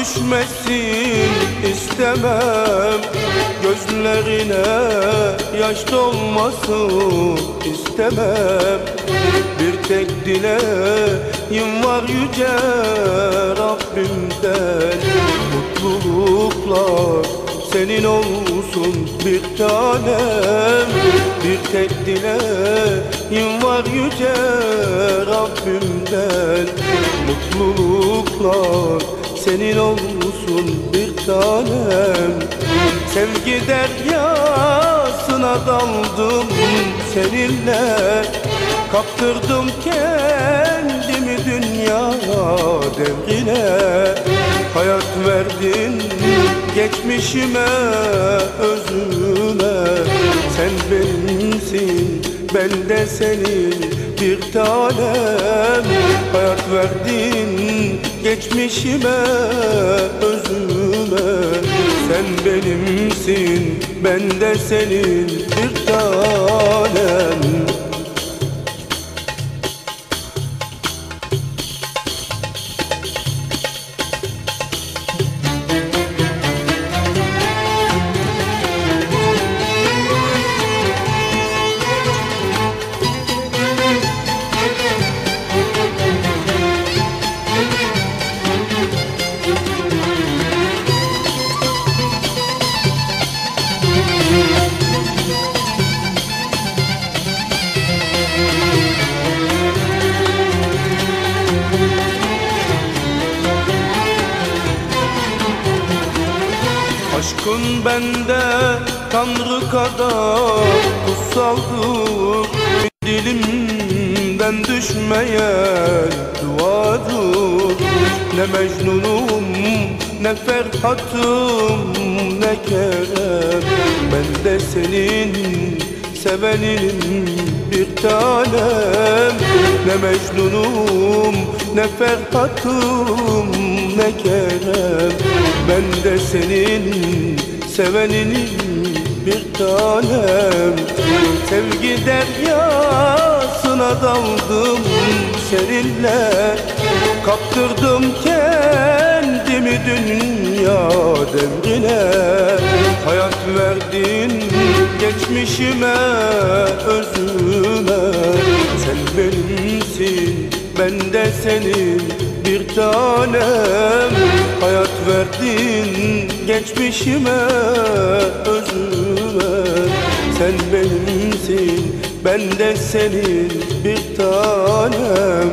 düşmesin istemem. Gözlerine yaş dolmasın istemem. Bir tek dileğim var yüce Rabbimden. Mutluluklar senin olsun bir tanem. Bir tek dileğim var yüce Rabbimden. Mutluluklar senin olsun bir tanem. Sevgi deryasına daldım seninle. Kaptırdım kendimi dünya devrine. Hayat verdin geçmişime özüme. Sen benimsin ben de senin bir tanem. Hayat verdin geçmişime özüme. Sen benimsin ben de senin bir tanem Aşkın bende Tanrı kadar kutsaldır. Dilimden düşmeyen duadır. Ne Mecnun'um ne Ferhat'ım ne Kerem. Ben de senin seveninim bir tanem. Ne Mecnun'um ne Ferhat'ım ne Kerem. Ben de senin seveninim bir tanem. Sevgi deryasına daldım seninle. Kaptırdım kendimi dünya devrine. Hayat verdin geçmişime özüme. Sen benimsin ben de senin bir tanem. Hayat verdin geçmişime özüme Sen benimsin ben de senin bir tanem